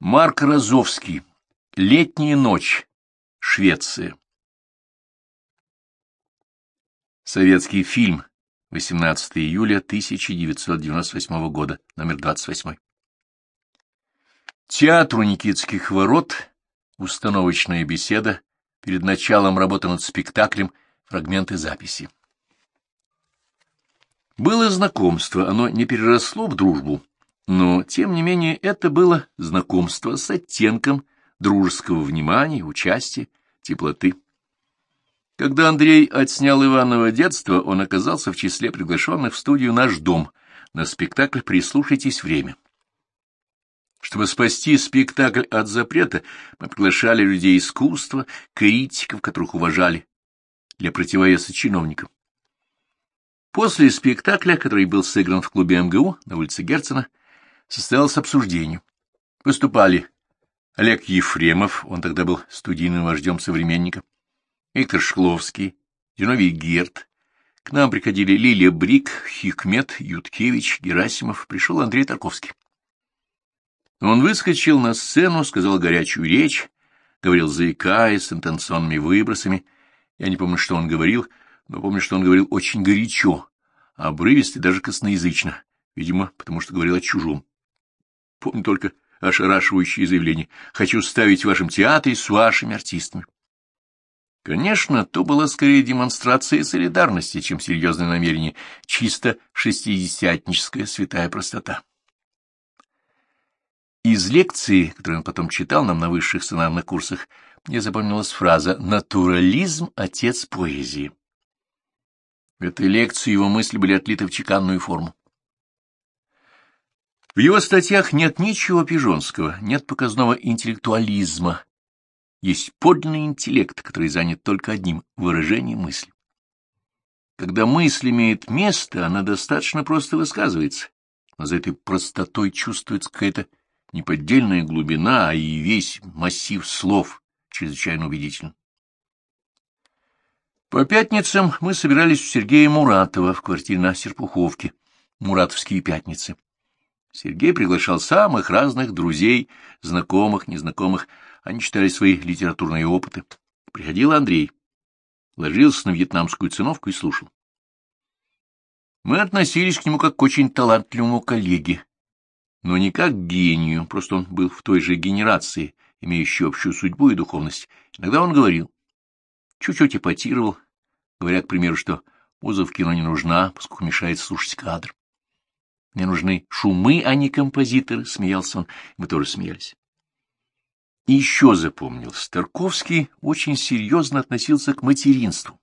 Марк Розовский. Летняя ночь. Швеция. Советский фильм. 18 июля 1998 года. Номер 28. Театру Никитских ворот. Установочная беседа. Перед началом работы над спектаклем. Фрагменты записи. Было знакомство, оно не переросло в дружбу, но, тем не менее, это было знакомство с оттенком дружеского внимания, участия, теплоты. Когда Андрей отснял Иваново детство, он оказался в числе приглашенных в студию «Наш дом» на спектакль «Прислушайтесь время». Чтобы спасти спектакль от запрета, мы приглашали людей искусства, критиков, которых уважали, для противовеса чиновникам. После спектакля, который был сыгран в клубе МГУ на улице Герцена, состоялось обсуждение. Выступали Олег Ефремов, он тогда был студийным вождем современника, Виктор Шкловский, Зиновий Герт. К нам приходили Лилия Брик, Хикмет, Юткевич, Герасимов, пришел Андрей Тарковский. Он выскочил на сцену, сказал горячую речь, говорил заикаясь, с интенционными выбросами. Я не помню, что он говорил, — но помню, что он говорил очень горячо, обрывисто и даже косноязычно, видимо, потому что говорил о чужом. Помню только ошарашивающее заявление «Хочу ставить в вашем театре с вашими артистами». Конечно, то была скорее демонстрация солидарности, чем серьезное намерение, чисто шестидесятническая святая простота. Из лекции, которую он потом читал нам на высших сценарных курсах, мне запомнилась фраза «Натурализм – отец поэзии». В этой лекции его мысли были отлиты в чеканную форму. В его статьях нет ничего пижонского, нет показного интеллектуализма. Есть подлинный интеллект, который занят только одним — выражением мысли. Когда мысль имеет место, она достаточно просто высказывается, но за этой простотой чувствуется какая-то неподдельная глубина, а и весь массив слов чрезвычайно убедителен. По пятницам мы собирались у Сергея Муратова в квартире на Серпуховке, Муратовские пятницы. Сергей приглашал самых разных друзей, знакомых, незнакомых. Они читали свои литературные опыты. Приходил Андрей. Ложился на вьетнамскую циновку и слушал. Мы относились к нему как к очень талантливому коллеге, но не как к гению, просто он был в той же генерации, имеющей общую судьбу и духовность. Иногда он говорил, чуть-чуть эпатировал, говоря, к примеру, что музыка в кино не нужна, поскольку мешает слушать кадр. Мне нужны шумы, а не композиторы, — смеялся он, мы тоже смеялись. И еще запомнил, Старковский очень серьезно относился к материнству.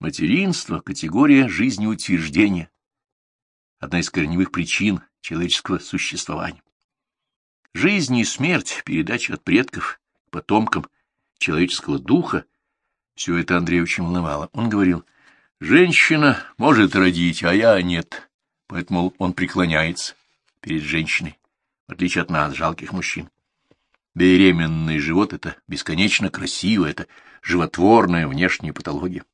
Материнство — категория жизнеутверждения, одна из корневых причин человеческого существования. Жизнь и смерть, передача от предков потомкам человеческого духа все это Андрея очень волновало. Он говорил, женщина может родить, а я нет. Поэтому он преклоняется перед женщиной, в отличие от нас, жалких мужчин. Беременный живот — это бесконечно красиво, это животворная внешняя патология.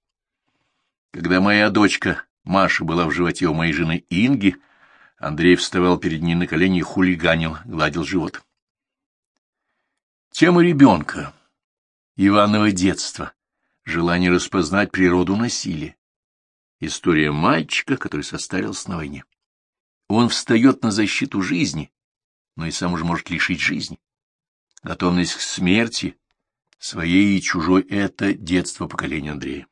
Когда моя дочка Маша была в животе у моей жены Инги, Андрей вставал перед ней на колени и хулиганил, гладил живот. Тема ребенка, Иваново детство, желание распознать природу насилия. История мальчика, который состарился на войне. Он встает на защиту жизни, но и сам уже может лишить жизни. Готовность к смерти, своей и чужой — это детство поколения Андрея.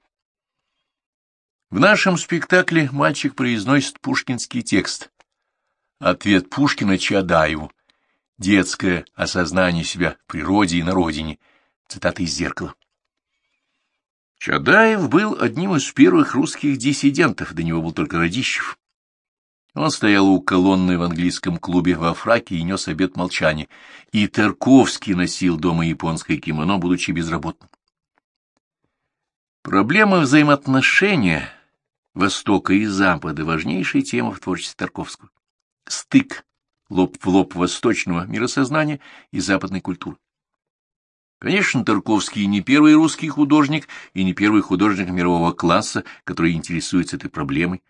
В нашем спектакле мальчик произносит пушкинский текст. Ответ Пушкина Чадаеву. Детское осознание себя в природе и на родине. Цитата из «Зеркала». Чадаев был одним из первых русских диссидентов, до него был только Радищев. Он стоял у колонны в английском клубе во фраке и нес обед молчания, и Тарковский носил дома японское кимоно, будучи безработным. Проблема взаимоотношения Востока и Запада — важнейшая тема в творчестве Тарковского. Стык лоб в лоб восточного миросознания и западной культуры. Конечно, Тарковский не первый русский художник и не первый художник мирового класса, который интересуется этой проблемой.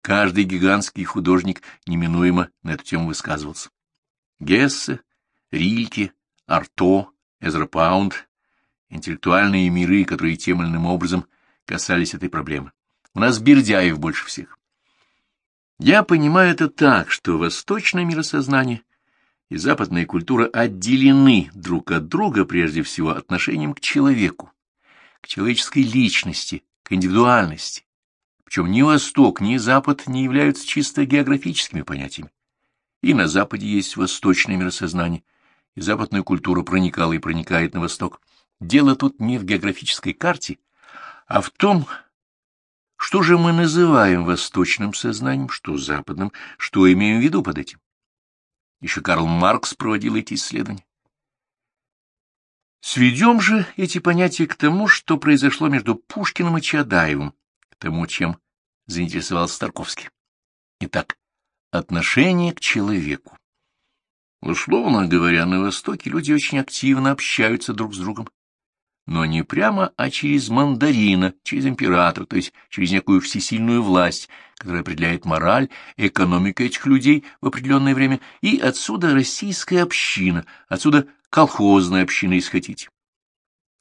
Каждый гигантский художник неминуемо на эту тему высказывался. Гессе, Рильке, Арто, Эзра Паунд, интеллектуальные миры, которые тем или иным образом касались этой проблемы. У нас Бердяев больше всех. Я понимаю это так, что восточное миросознание и западная культура отделены друг от друга прежде всего отношением к человеку, к человеческой личности, к индивидуальности. Причем ни Восток, ни Запад не являются чисто географическими понятиями. И на Западе есть восточное миросознание, и западная культура проникала и проникает на Восток. Дело тут не в географической карте, а в том, что же мы называем восточным сознанием, что западным, что имеем в виду под этим. Еще Карл Маркс проводил эти исследования. Сведем же эти понятия к тому, что произошло между Пушкиным и Чадаевым, к тому, чем заинтересовался Тарковский. Итак, отношение к человеку. Условно говоря, на Востоке люди очень активно общаются друг с другом, но не прямо, а через мандарина, через императора, то есть через некую всесильную власть, которая определяет мораль, экономика этих людей в определенное время, и отсюда российская община, отсюда колхозная община, если хотите.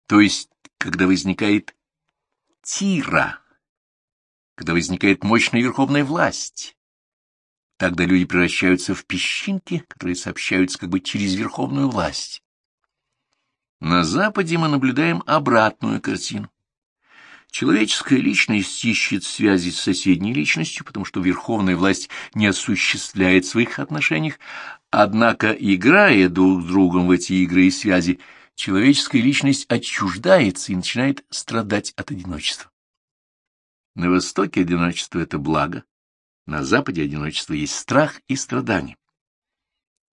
То есть, когда возникает тира, когда возникает мощная верховная власть, тогда люди превращаются в песчинки, которые сообщаются как бы через верховную власть. На Западе мы наблюдаем обратную картину. Человеческая личность ищет связи с соседней личностью, потому что верховная власть не осуществляет своих отношениях, однако, играя друг с другом в эти игры и связи, человеческая личность отчуждается и начинает страдать от одиночества. На Востоке одиночество — это благо, на Западе одиночество есть страх и страдание.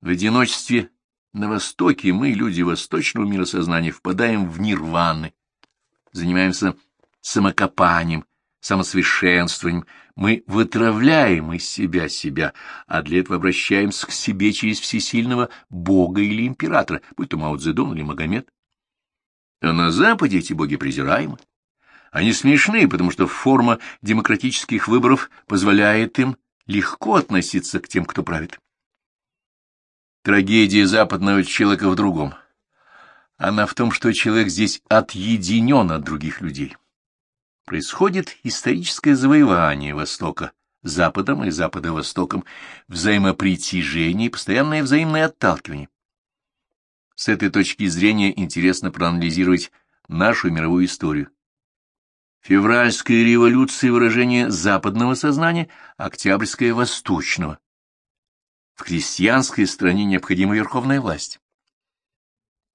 В одиночестве на Востоке мы, люди восточного миросознания, впадаем в нирваны, занимаемся самокопанием, самосовершенствованием, мы вытравляем из себя себя, а для этого обращаемся к себе через всесильного бога или императора, будь то Мао Цзэдун или Магомед. А на Западе эти боги презираемы. Они смешны, потому что форма демократических выборов позволяет им легко относиться к тем, кто правит. Трагедия западного человека в другом. Она в том, что человек здесь отъединен от других людей. Происходит историческое завоевание Востока Западом и Запада Востоком, взаимопритяжение и постоянное взаимное отталкивание. С этой точки зрения интересно проанализировать нашу мировую историю. Февральская революция – выражение западного сознания, октябрьская – восточного. В крестьянской стране необходима верховная власть.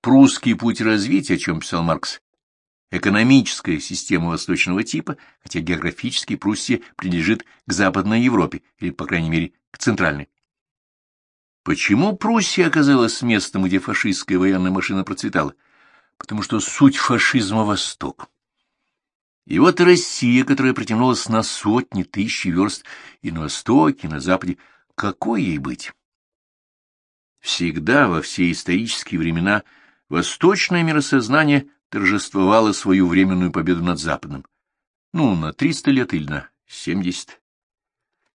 Прусский путь развития, о чем писал Маркс, экономическая система восточного типа, хотя географически Пруссия принадлежит к Западной Европе, или, по крайней мере, к Центральной. Почему Пруссия оказалась местом, где фашистская военная машина процветала? Потому что суть фашизма — Восток. И вот Россия, которая протянулась на сотни, тысячи верст и на Востоке, и на Западе, какой ей быть? Всегда во все исторические времена восточное миросознание торжествовало свою временную победу над западным. Ну, на 300 лет или на 70.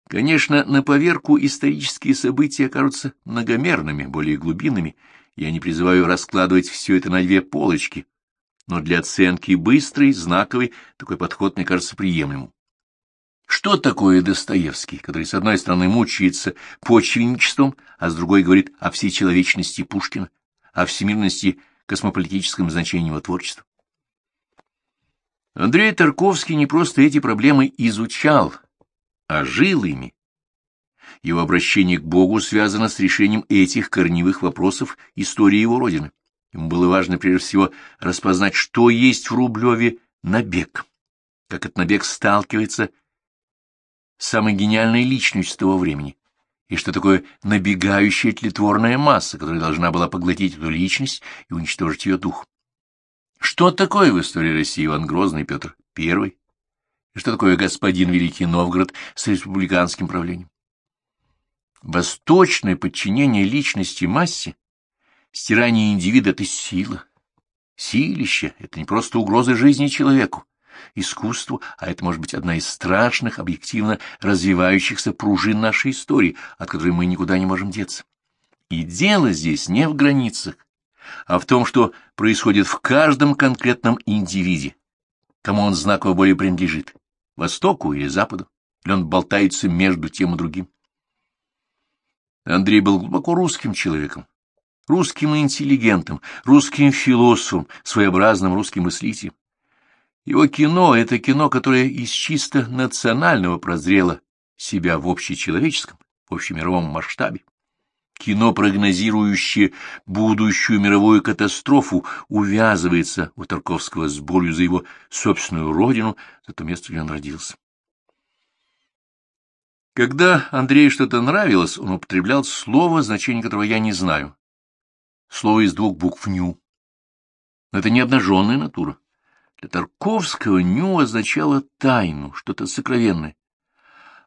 Конечно, на поверку исторические события окажутся многомерными, более глубинными. Я не призываю раскладывать все это на две полочки, но для оценки быстрой, знаковой такой подход мне кажется приемлемым. Что такое Достоевский, который, с одной стороны, мучается почвенничеством, а с другой говорит о всечеловечности Пушкина, о всемирности космополитическом значении его творчества? Андрей Тарковский не просто эти проблемы изучал, а жил ими. Его обращение к Богу связано с решением этих корневых вопросов истории его родины. Ему было важно прежде всего распознать, что есть в Рублеве набег, как этот набег сталкивается самой гениальной личностью того времени, и что такое набегающая тлетворная масса, которая должна была поглотить эту личность и уничтожить ее дух. Что такое в истории России Иван Грозный Петр I? И что такое господин Великий Новгород с республиканским правлением? Восточное подчинение личности массе, стирание индивида — это сила. Силище — это не просто угроза жизни человеку, искусству, а это может быть одна из страшных, объективно развивающихся пружин нашей истории, от которой мы никуда не можем деться. И дело здесь не в границах, а в том, что происходит в каждом конкретном индивиде, кому он знаково более принадлежит, Востоку или Западу, или он болтается между тем и другим. Андрей был глубоко русским человеком, русским интеллигентом, русским философом, своеобразным русским мыслителем. Его кино — это кино, которое из чисто национального прозрело себя в общечеловеческом, в общемировом масштабе. Кино, прогнозирующее будущую мировую катастрофу, увязывается у Тарковского с болью за его собственную родину, за то место, где он родился. Когда Андрею что-то нравилось, он употреблял слово, значение которого я не знаю. Слово из двух букв «ню». это не обнаженная натура. Для Тарковского «ню» означало тайну, что-то сокровенное.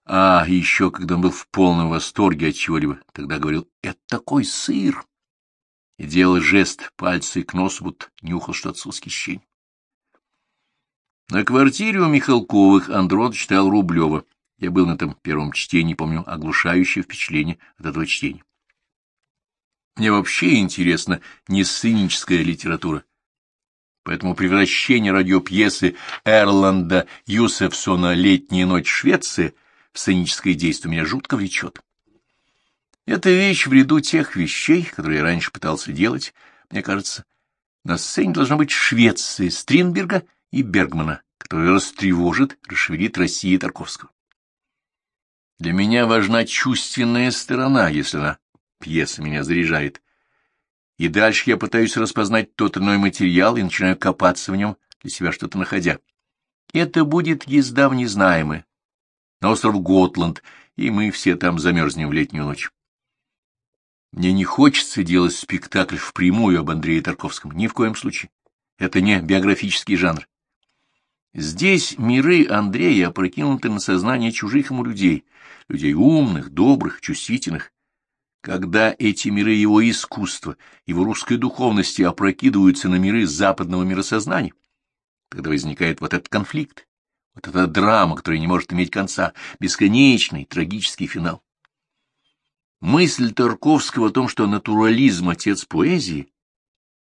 А еще, когда он был в полном восторге от чего-либо, тогда говорил «это такой сыр!» и делал жест пальцы к носу, будто нюхал что-то с восхищением. На квартире у Михалковых Андрон читал Рублева. Я был на этом первом чтении, помню, оглушающее впечатление от этого чтения. Мне вообще интересна не сценическая литература, поэтому превращение радиопьесы Эрланда Юсефсона «Летняя ночь Швеции» сценическое действие меня жутко влечет. Эта вещь в ряду тех вещей, которые я раньше пытался делать, мне кажется, на сцене должна быть Швеция Стринберга и Бергмана, которая растревожит, расшевелит России Тарковского. Для меня важна чувственная сторона, если она пьеса меня заряжает. И дальше я пытаюсь распознать тот иной материал и начинаю копаться в нем, для себя что-то находя. Это будет езда в незнаемое, на остров Готланд, и мы все там замерзнем в летнюю ночь. Мне не хочется делать спектакль впрямую об Андрее Тарковском, ни в коем случае. Это не биографический жанр. Здесь миры Андрея опрокинуты на сознание чужих ему людей, людей умных, добрых, чувствительных. Когда эти миры его искусства, его русской духовности опрокидываются на миры западного миросознания, тогда возникает вот этот конфликт. Вот эта драма, которая не может иметь конца, бесконечный, трагический финал. Мысль Тарковского о том, что натурализм — отец поэзии,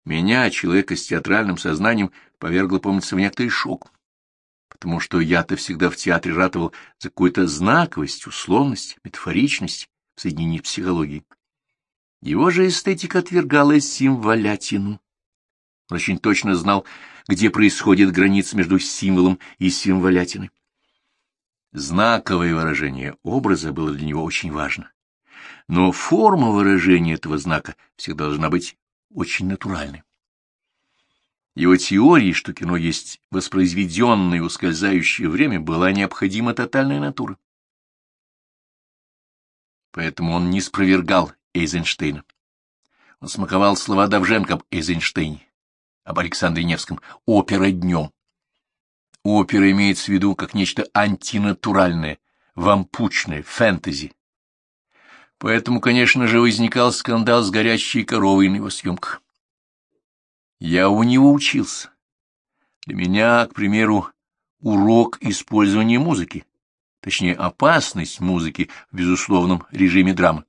меня, человека с театральным сознанием, повергла, помнится, в некоторый шок, потому что я-то всегда в театре ратовал за какую-то знаковость, условность, метафоричность в соединении психологии. Его же эстетика отвергала символятину. Он очень точно знал, где происходит граница между символом и символятиной. Знаковое выражение образа было для него очень важно. Но форма выражения этого знака всегда должна быть очень натуральной. Его теории, что кино есть воспроизведенное ускользающее время, была необходима тотальная натура. Поэтому он не спровергал Эйзенштейна. Он смаковал слова Давженко об Эйзенштейне об Александре Невском «Опера днем». Опера имеется в виду как нечто антинатуральное, вампучное, фэнтези. Поэтому, конечно же, возникал скандал с горящей коровой на его съемках. Я у него учился. Для меня, к примеру, урок использования музыки, точнее, опасность музыки в безусловном режиме драмы.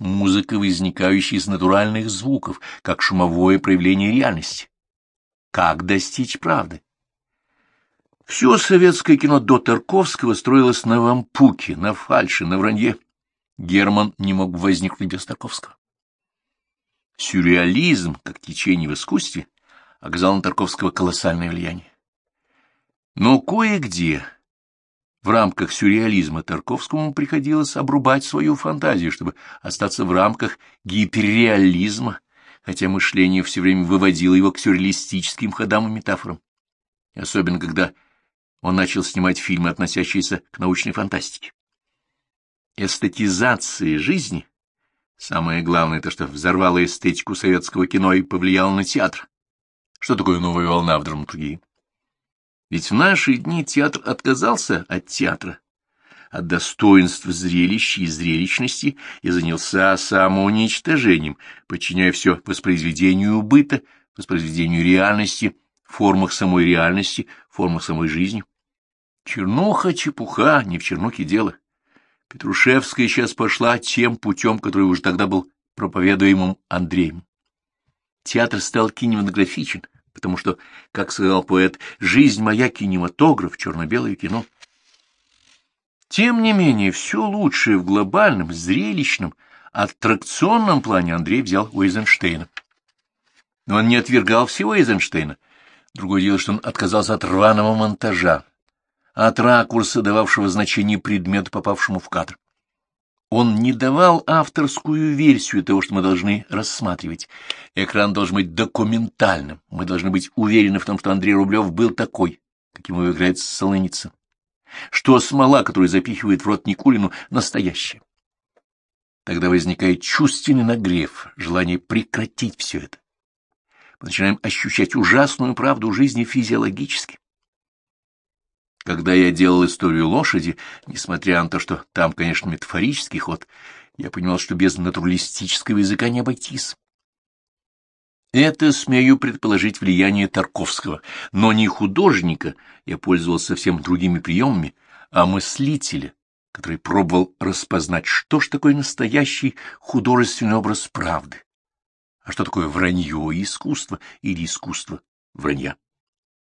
Музыка, возникающая из натуральных звуков, как шумовое проявление реальности. Как достичь правды? Все советское кино до Тарковского строилось на вампуке, на фальше, на вранье. Герман не мог возникнуть без Тарковского. Сюрреализм, как течение в искусстве, оказал на Тарковского колоссальное влияние. Но кое-где в рамках сюрреализма Тарковскому приходилось обрубать свою фантазию, чтобы остаться в рамках гиперреализма, хотя мышление все время выводило его к сюрреалистическим ходам и метафорам. Особенно, когда он начал снимать фильмы, относящиеся к научной фантастике. Эстетизация жизни — самое главное, то, что взорвало эстетику советского кино и повлияло на театр. Что такое новая волна в драматургии? Ведь в наши дни театр отказался от театра, от достоинств зрелища и зрелищности и занялся самоуничтожением, подчиняя все воспроизведению быта, воспроизведению реальности, формах самой реальности, формах самой жизни. Чернуха, чепуха, не в чернухе дело. Петрушевская сейчас пошла тем путем, который уже тогда был проповедуемым Андреем. Театр стал кинематографичен, потому что, как сказал поэт, «жизнь моя кинематограф, черно-белое кино». Тем не менее, все лучшее в глобальном, зрелищном, аттракционном плане Андрей взял у Эйзенштейна. Но он не отвергал всего Эйзенштейна. Другое дело, что он отказался от рваного монтажа, от ракурса, дававшего значение предмету, попавшему в кадр. Он не давал авторскую версию того, что мы должны рассматривать. Экран должен быть документальным. Мы должны быть уверены в том, что Андрей Рублев был такой, каким его играет Солоницын. Что смола, которую запихивает в рот Никулину, настоящая. Тогда возникает чувственный нагрев, желание прекратить все это. Мы начинаем ощущать ужасную правду жизни физиологически. Когда я делал историю лошади, несмотря на то, что там, конечно, метафорический ход, я понимал, что без натуралистического языка не обойтись. Это, смею предположить, влияние Тарковского, но не художника, я пользовался совсем другими приемами, а мыслителя, который пробовал распознать, что ж такое настоящий художественный образ правды, а что такое вранье и искусство или искусство вранья.